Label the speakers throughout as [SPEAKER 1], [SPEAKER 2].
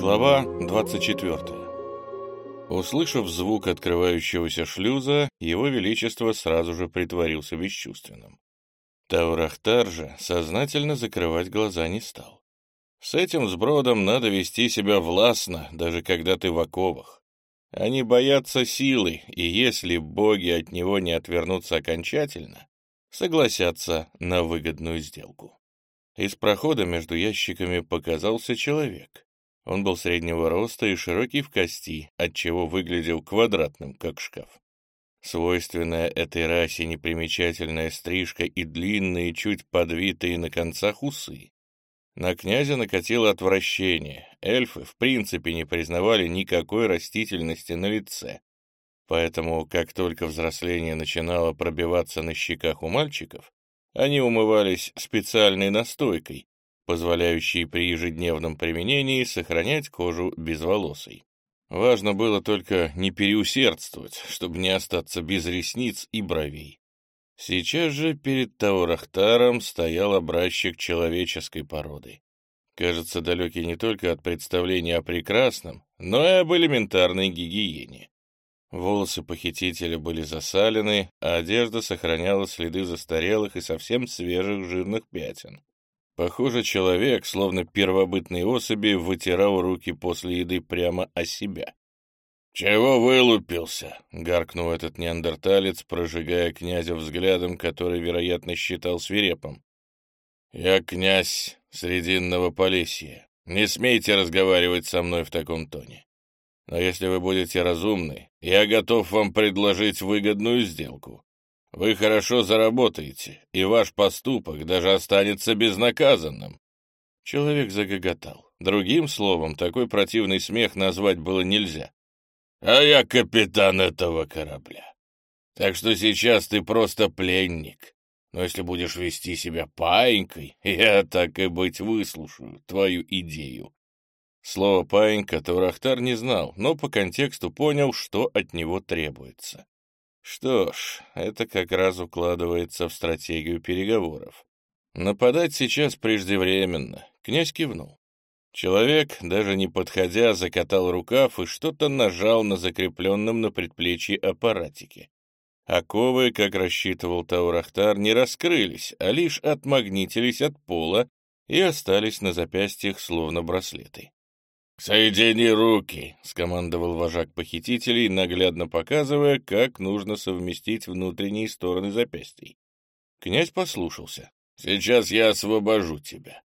[SPEAKER 1] Глава 24. Услышав звук открывающегося шлюза, его величество сразу же притворился бесчувственным. Таурахтар же сознательно закрывать глаза не стал. С этим сбродом надо вести себя властно, даже когда ты в оковах. Они боятся силы, и если боги от него не отвернутся окончательно, согласятся на выгодную сделку. Из прохода между ящиками показался человек. Он был среднего роста и широкий в кости, отчего выглядел квадратным, как шкаф. Свойственная этой расе непримечательная стрижка и длинные, чуть подвитые на концах усы. На князя накатило отвращение. Эльфы в принципе не признавали никакой растительности на лице. Поэтому, как только взросление начинало пробиваться на щеках у мальчиков, они умывались специальной настойкой, позволяющей при ежедневном применении сохранять кожу безволосой. Важно было только не переусердствовать, чтобы не остаться без ресниц и бровей. Сейчас же перед Таурахтаром стоял образчик человеческой породы. Кажется, далекий не только от представления о прекрасном, но и об элементарной гигиене. Волосы похитителя были засалены, а одежда сохраняла следы застарелых и совсем свежих жирных пятен. Похоже, человек, словно первобытные особи, вытирал руки после еды прямо о себя. «Чего вылупился?» — гаркнул этот неандерталец, прожигая князя взглядом, который, вероятно, считал свирепым. «Я князь Срединного Полесья. Не смейте разговаривать со мной в таком тоне. Но если вы будете разумны, я готов вам предложить выгодную сделку. Вы хорошо заработаете, и ваш поступок даже останется безнаказанным». Человек загоготал. Другим словом, такой противный смех назвать было нельзя. «А я капитан этого корабля. Так что сейчас ты просто пленник. Но если будешь вести себя паинькой, я, так и быть, выслушаю твою идею». Слово «паинька» Таурахтар не знал, но по контексту понял, что от него требуется. Что ж, это как раз укладывается в стратегию переговоров. Нападать сейчас преждевременно. Князь кивнул. Человек, даже не подходя, закатал рукав и что-то нажал на закрепленном на предплечье аппаратике. Оковы, как рассчитывал Таурахтар, не раскрылись, а лишь отмагнитились от пола и остались на запястьях словно браслеты. «Соедини руки!» — скомандовал вожак похитителей, наглядно показывая, как нужно совместить внутренние стороны запястий. Князь послушался. «Сейчас я освобожу тебя.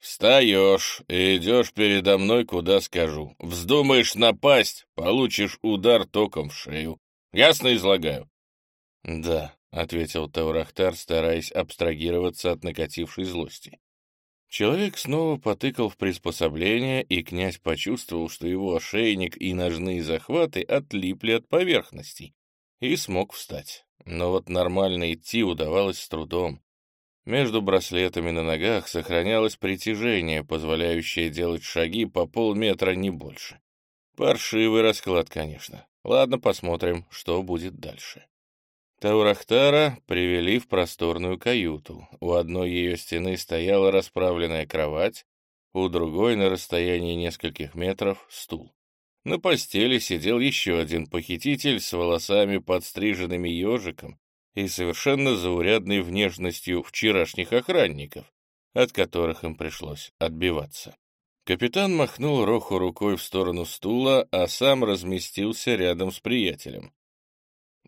[SPEAKER 1] Встаешь и идешь передо мной, куда скажу. Вздумаешь напасть, получишь удар током в шею. Ясно излагаю?» «Да», — ответил Таурахтар, стараясь абстрагироваться от накатившей злости. Человек снова потыкал в приспособление, и князь почувствовал, что его ошейник и ножные захваты отлипли от поверхности, и смог встать. Но вот нормально идти удавалось с трудом. Между браслетами на ногах сохранялось притяжение, позволяющее делать шаги по полметра не больше. Паршивый расклад, конечно. Ладно, посмотрим, что будет дальше. Таурахтара привели в просторную каюту. У одной ее стены стояла расправленная кровать, у другой, на расстоянии нескольких метров, стул. На постели сидел еще один похититель с волосами подстриженными ежиком и совершенно заурядной внешностью вчерашних охранников, от которых им пришлось отбиваться. Капитан махнул Роху рукой в сторону стула, а сам разместился рядом с приятелем.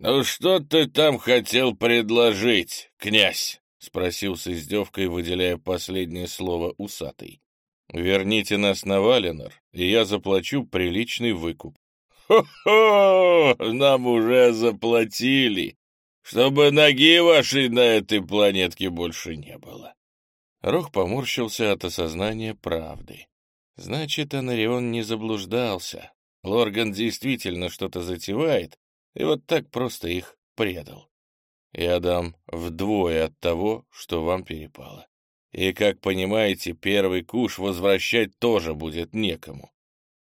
[SPEAKER 1] «Ну что ты там хотел предложить, князь?» — спросил с издевкой, выделяя последнее слово усатый. «Верните нас на Валенор, и я заплачу приличный выкуп». «Хо-хо! Нам уже заплатили, чтобы ноги вашей на этой планетке больше не было». Рох поморщился от осознания правды. Значит, Анарион не заблуждался. Лорган действительно что-то затевает, и вот так просто их предал. Я дам вдвое от того, что вам перепало. И, как понимаете, первый куш возвращать тоже будет некому.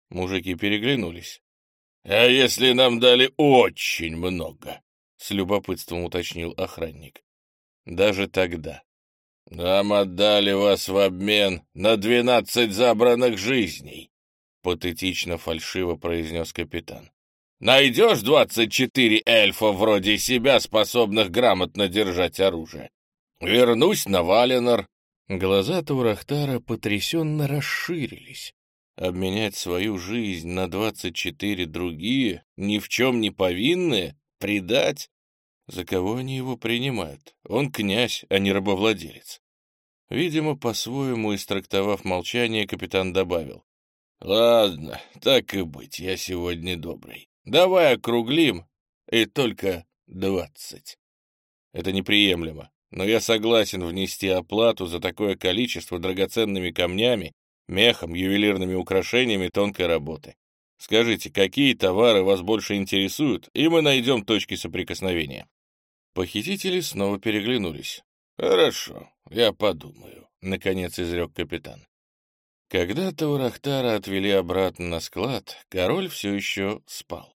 [SPEAKER 1] Мужики переглянулись. — А если нам дали очень много? — с любопытством уточнил охранник. — Даже тогда. — Нам отдали вас в обмен на двенадцать забранных жизней. патетично-фальшиво произнес капитан. «Найдешь двадцать четыре эльфа вроде себя, способных грамотно держать оружие? Вернусь на Валенор». Глаза Таурахтара потрясенно расширились. Обменять свою жизнь на двадцать четыре другие, ни в чем не повинные, предать? За кого они его принимают? Он князь, а не рабовладелец. Видимо, по-своему истрактовав молчание, капитан добавил. «Ладно, так и быть, я сегодня добрый. Давай округлим, и только двадцать». Это неприемлемо, но я согласен внести оплату за такое количество драгоценными камнями, мехом, ювелирными украшениями тонкой работы. Скажите, какие товары вас больше интересуют, и мы найдем точки соприкосновения. Похитители снова переглянулись. «Хорошо, я подумаю», — наконец изрек капитан. Когда Таурахтара отвели обратно на склад, король все еще спал.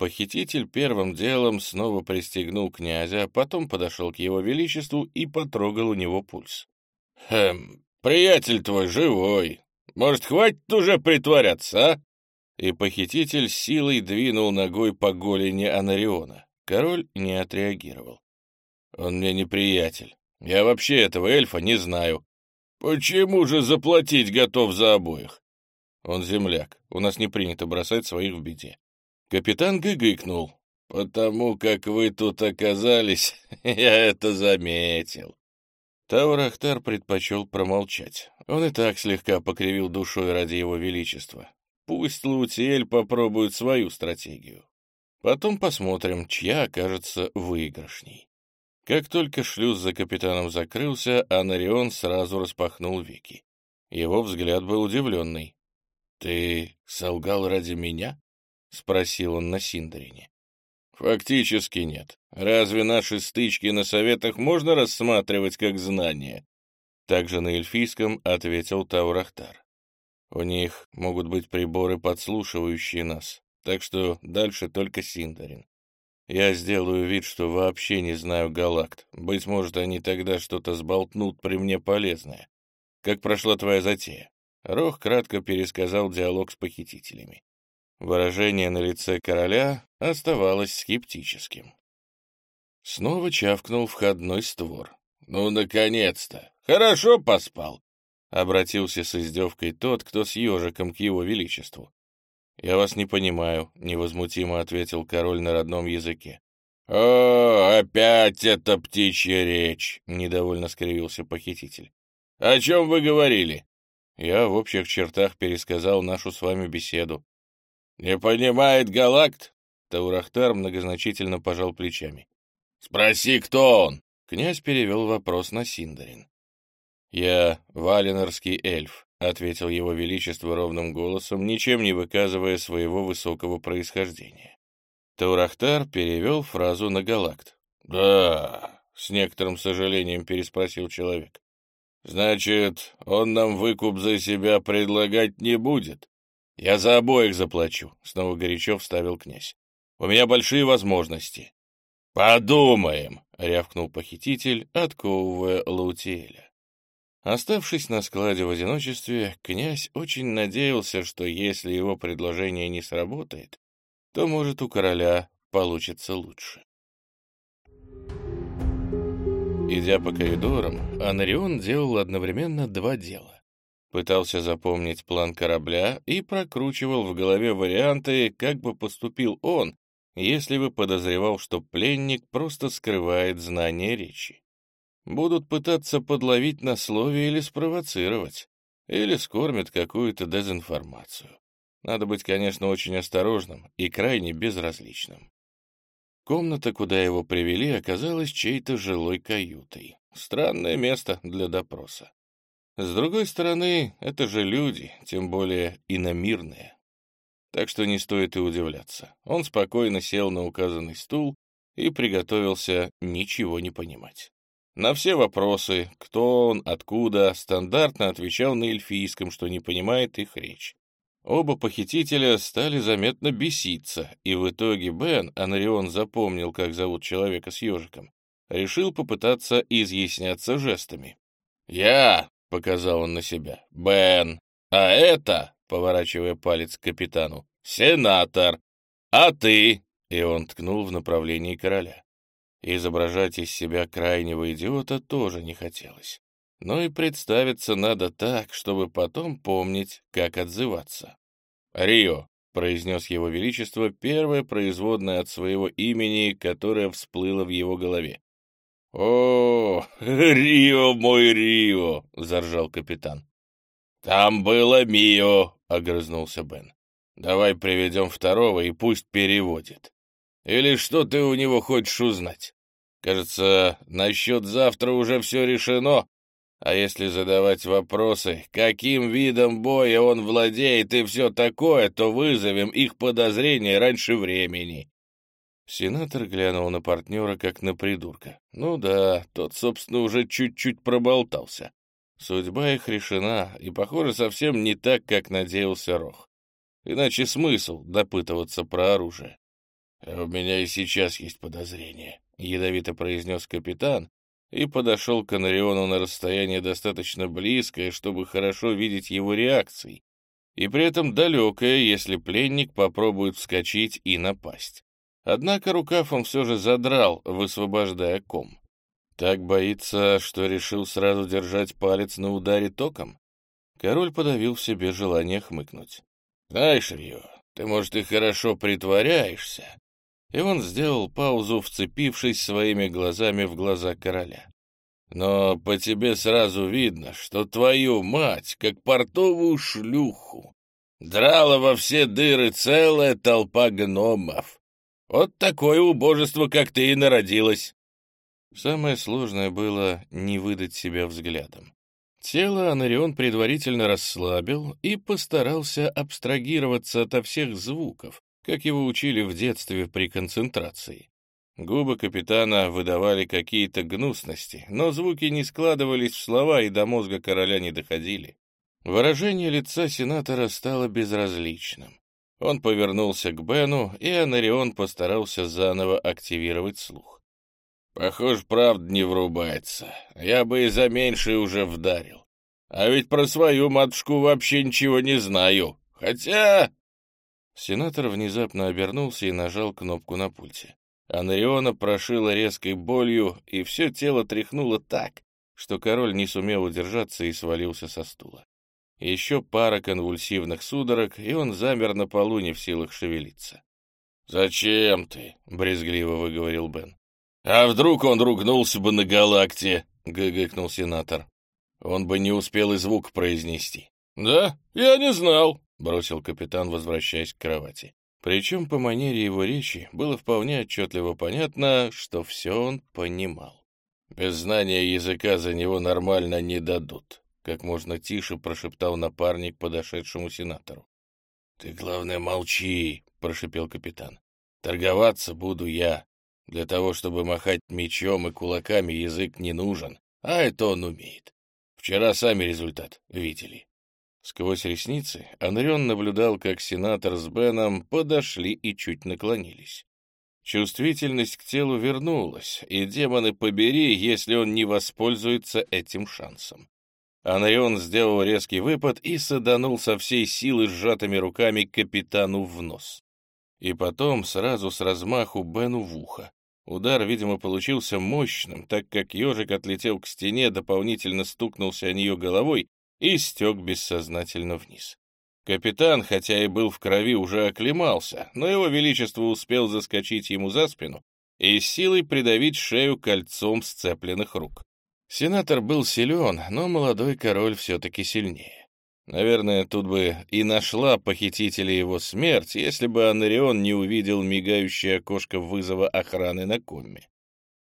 [SPEAKER 1] Похититель первым делом снова пристегнул князя, а потом подошел к его величеству и потрогал у него пульс. «Хм, приятель твой живой. Может, хватит уже притворяться, а?» И похититель силой двинул ногой по голени Анариона. Король не отреагировал. «Он мне не приятель. Я вообще этого эльфа не знаю. Почему же заплатить готов за обоих?» «Он земляк. У нас не принято бросать своих в беде». Капитан гыгыкнул. «Потому как вы тут оказались, я это заметил». Таурахтар предпочел промолчать. Он и так слегка покривил душой ради его величества. Пусть Лаутиэль попробует свою стратегию. Потом посмотрим, чья окажется выигрышней. Как только шлюз за капитаном закрылся, Анарион сразу распахнул веки. Его взгляд был удивленный. «Ты солгал ради меня?» — спросил он на Синдарине. «Фактически нет. Разве наши стычки на советах можно рассматривать как знание?» Также на эльфийском ответил Таурахтар. «У них могут быть приборы, подслушивающие нас так что дальше только Синдарин. Я сделаю вид, что вообще не знаю галакт. Быть может, они тогда что-то сболтнут при мне полезное. Как прошла твоя затея?» Рох кратко пересказал диалог с похитителями. Выражение на лице короля оставалось скептическим. Снова чавкнул входной створ. «Ну, наконец-то! Хорошо поспал!» Обратился с издевкой тот, кто с ежиком к его величеству. «Я вас не понимаю», — невозмутимо ответил король на родном языке. «О, опять эта птичья речь!» — недовольно скривился похититель. «О чем вы говорили?» Я в общих чертах пересказал нашу с вами беседу. «Не понимает Галакт?» Таурахтар многозначительно пожал плечами. «Спроси, кто он?» Князь перевел вопрос на Синдарин. «Я валенорский эльф. — ответил его величество ровным голосом, ничем не выказывая своего высокого происхождения. Таурахтар перевел фразу на галакт. «Да», — с некоторым сожалением переспросил человек. «Значит, он нам выкуп за себя предлагать не будет?» «Я за обоих заплачу», — снова горячо вставил князь. «У меня большие возможности». «Подумаем», — рявкнул похититель, отковывая Лаутиэля. Оставшись на складе в одиночестве, князь очень надеялся, что если его предложение не сработает, то, может, у короля получится лучше. Идя по коридорам, Анарион делал одновременно два дела. Пытался запомнить план корабля и прокручивал в голове варианты, как бы поступил он, если бы подозревал, что пленник просто скрывает знание речи. Будут пытаться подловить на слове или спровоцировать, или скормят какую-то дезинформацию. Надо быть, конечно, очень осторожным и крайне безразличным. Комната, куда его привели, оказалась чьей-то жилой каютой. Странное место для допроса. С другой стороны, это же люди, тем более иномирные. Так что не стоит и удивляться. Он спокойно сел на указанный стул и приготовился ничего не понимать. На все вопросы, кто он, откуда, стандартно отвечал на эльфийском, что не понимает их речь. Оба похитителя стали заметно беситься, и в итоге Бен, Анарион запомнил, как зовут человека с ежиком, решил попытаться изъясняться жестами. «Я», — показал он на себя, — «Бен, а это поворачивая палец к капитану. «Сенатор! А ты?» И он ткнул в направлении короля. Изображать из себя крайнего идиота тоже не хотелось. Но и представиться надо так, чтобы потом помнить, как отзываться. «Рио», — произнес его величество, первое производное от своего имени, которое всплыло в его голове. «О, Рио, мой Рио!» — заржал капитан. «Там было Мио!» — огрызнулся Бен. «Давай приведем второго и пусть переводит. Или что ты у него хочешь узнать? Кажется, насчет завтра уже все решено. А если задавать вопросы, каким видом боя он владеет и все такое, то вызовем их подозрения раньше времени. Сенатор глянул на партнера, как на придурка. Ну да, тот, собственно, уже чуть-чуть проболтался. Судьба их решена, и, похоже, совсем не так, как надеялся Рох. Иначе смысл допытываться про оружие. «А «У меня и сейчас есть подозрение», — ядовито произнес капитан, и подошел к Анариону на расстояние достаточно близкое, чтобы хорошо видеть его реакции, и при этом далекое, если пленник попробует вскочить и напасть. Однако рукав он все же задрал, высвобождая ком. Так боится, что решил сразу держать палец на ударе током? Король подавил в себе желание хмыкнуть. «Знаешь, Рио, ты, может, и хорошо притворяешься, и он сделал паузу, вцепившись своими глазами в глаза короля. «Но по тебе сразу видно, что твою мать, как портовую шлюху, драла во все дыры целая толпа гномов. Вот такое убожество, как ты и народилась». Самое сложное было не выдать себя взглядом. Тело Анарион предварительно расслабил и постарался абстрагироваться ото всех звуков, как его учили в детстве при концентрации. Губы капитана выдавали какие-то гнусности, но звуки не складывались в слова и до мозга короля не доходили. Выражение лица сенатора стало безразличным. Он повернулся к Бену, и Анарион постарался заново активировать слух. «Похоже, правда не врубается. Я бы и за меньшее уже вдарил. А ведь про свою матушку вообще ничего не знаю. Хотя...» Сенатор внезапно обернулся и нажал кнопку на пульте. Анариона прошила резкой болью, и все тело тряхнуло так, что король не сумел удержаться и свалился со стула. Еще пара конвульсивных судорог, и он замер на полу, не в силах шевелиться. «Зачем ты?» — брезгливо выговорил Бен. «А вдруг он ругнулся бы на галакте?» — гыгыкнул сенатор. Он бы не успел и звук произнести. «Да? Я не знал», — бросил капитан, возвращаясь к кровати. Причем по манере его речи было вполне отчетливо понятно, что все он понимал. «Без знания языка за него нормально не дадут», — как можно тише прошептал напарник подошедшему сенатору. «Ты, главное, молчи», — прошепел капитан. «Торговаться буду я. Для того, чтобы махать мечом и кулаками, язык не нужен, а это он умеет. Вчера сами результат видели». Сквозь ресницы Анрион наблюдал, как сенатор с Беном подошли и чуть наклонились. Чувствительность к телу вернулась, и демоны побери, если он не воспользуется этим шансом. Анрион сделал резкий выпад и саданул со всей силы сжатыми руками капитану в нос. И потом сразу с размаху Бену в ухо. Удар, видимо, получился мощным, так как ежик отлетел к стене, дополнительно стукнулся о нее головой и стек бессознательно вниз. Капитан, хотя и был в крови, уже оклемался, но его величество успел заскочить ему за спину и силой придавить шею кольцом сцепленных рук. Сенатор был силен, но молодой король все-таки сильнее. Наверное, тут бы и нашла похитителя его смерть, если бы Анарион не увидел мигающее окошко вызова охраны на комме.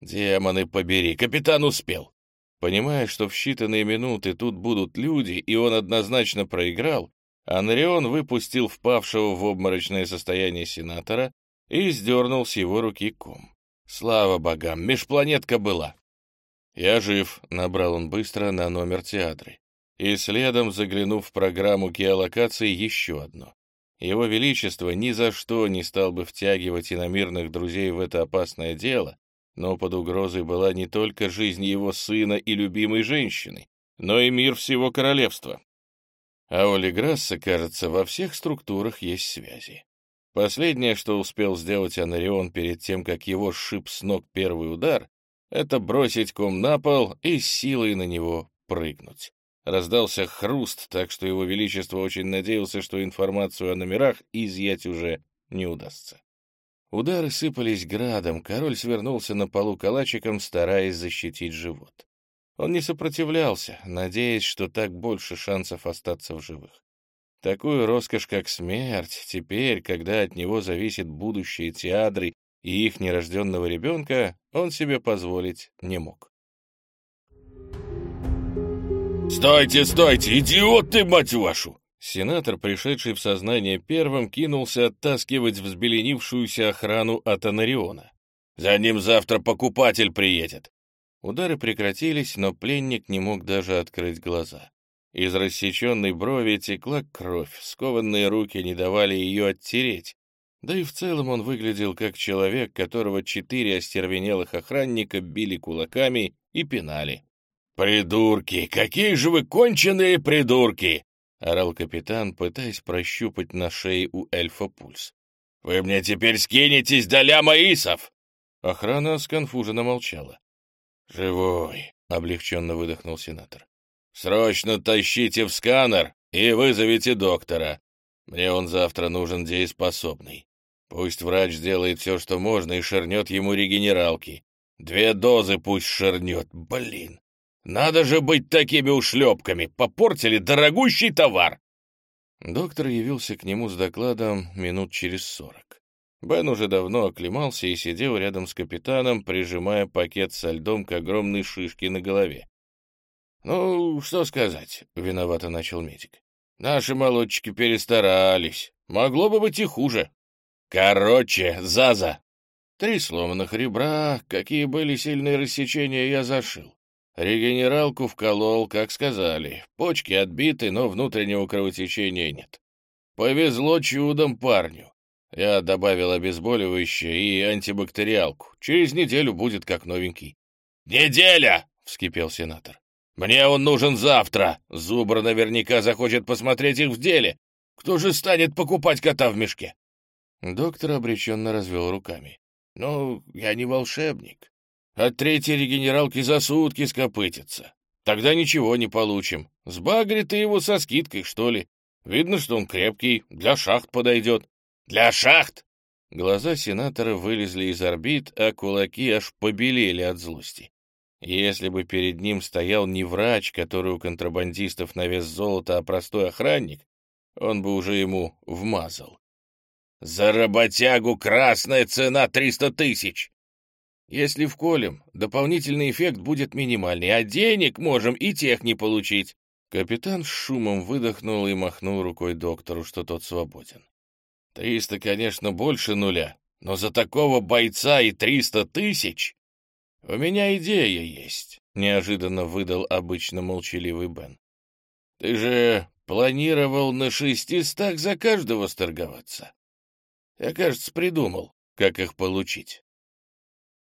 [SPEAKER 1] «Демоны побери, капитан успел!» Понимая, что в считанные минуты тут будут люди, и он однозначно проиграл, Анрион выпустил впавшего в обморочное состояние сенатора и сдернул с его руки ком. Слава богам, межпланетка была. «Я жив», — набрал он быстро на номер театры. И следом, заглянув в программу геолокации, еще одно. Его Величество ни за что не стал бы втягивать иномирных друзей в это опасное дело, но под угрозой была не только жизнь его сына и любимой женщины, но и мир всего королевства. А у Леграсса, кажется, во всех структурах есть связи. Последнее, что успел сделать Анарион перед тем, как его сшиб с ног первый удар, это бросить ком на пол и силой на него прыгнуть. Раздался хруст, так что его величество очень надеялся, что информацию о номерах изъять уже не удастся. Удары сыпались градом, король свернулся на полу калачиком, стараясь защитить живот. Он не сопротивлялся, надеясь, что так больше шансов остаться в живых. Такую роскошь, как смерть, теперь, когда от него зависит будущее театры и их нерожденного ребенка, он себе позволить не мог.
[SPEAKER 2] «Стойте, стойте, идиоты, мать вашу!»
[SPEAKER 1] Сенатор, пришедший в сознание первым, кинулся оттаскивать взбеленившуюся охрану от Анариона.
[SPEAKER 2] «За ним завтра покупатель приедет!»
[SPEAKER 1] Удары прекратились, но пленник не мог даже открыть глаза. Из рассеченной брови текла кровь, скованные руки не давали ее оттереть. Да и в целом он выглядел как человек, которого четыре остервенелых охранника били кулаками и пинали.
[SPEAKER 2] «Придурки! Какие же вы конченые придурки!»
[SPEAKER 1] — орал капитан, пытаясь прощупать на шее у эльфа пульс.
[SPEAKER 2] «Вы мне теперь скинетесь до ляма исов!»
[SPEAKER 1] Охрана сконфуженно молчала.
[SPEAKER 2] «Живой!»
[SPEAKER 1] — облегченно выдохнул сенатор.
[SPEAKER 2] «Срочно тащите в сканер и вызовите доктора. Мне он завтра нужен дееспособный. Пусть врач сделает все, что можно, и шернет ему регенералки. Две дозы пусть шернет, блин. Надо же быть такими ушлепками, попортили дорогущий товар.
[SPEAKER 1] Доктор явился к нему с докладом минут через сорок. Бен уже давно оклемался и сидел рядом с капитаном, прижимая пакет со льдом к огромной шишке на голове.
[SPEAKER 2] «Ну, что сказать?» — виновато начал медик. «Наши молодчики перестарались. Могло бы быть и хуже. Короче, Заза!»
[SPEAKER 1] Три сломанных ребра, какие были сильные рассечения, я зашил. Регенералку вколол, как сказали. Почки отбиты, но внутреннего кровотечения нет. Повезло чудом парню. Я добавил обезболивающее и антибактериалку. Через неделю будет как новенький.
[SPEAKER 2] «Неделя!» — вскипел сенатор. «Мне он нужен завтра. Зубр наверняка захочет посмотреть их в деле. Кто же станет покупать кота в мешке?»
[SPEAKER 1] Доктор обреченно развел руками. «Ну, я не волшебник. От третьей регенералки за сутки скопытится. Тогда ничего не получим. Сбагри ты его со скидкой, что ли. Видно, что он крепкий, для шахт подойдет.
[SPEAKER 2] Для шахт?
[SPEAKER 1] Глаза сенатора вылезли из орбит, а кулаки аж побелели от злости. Если бы перед ним стоял не врач, который у контрабандистов на вес золота, а простой охранник, он бы уже ему вмазал.
[SPEAKER 2] «За работягу красная цена триста тысяч!»
[SPEAKER 1] Если вколем, дополнительный эффект будет минимальный, а денег можем и тех не получить. Капитан с шумом выдохнул и махнул рукой доктору, что тот свободен. Триста, конечно, больше нуля, но за такого бойца и триста тысяч... У меня идея есть, — неожиданно выдал обычно молчаливый Бен. Ты же планировал на шестистах за каждого сторговаться. Я, кажется, придумал, как их получить.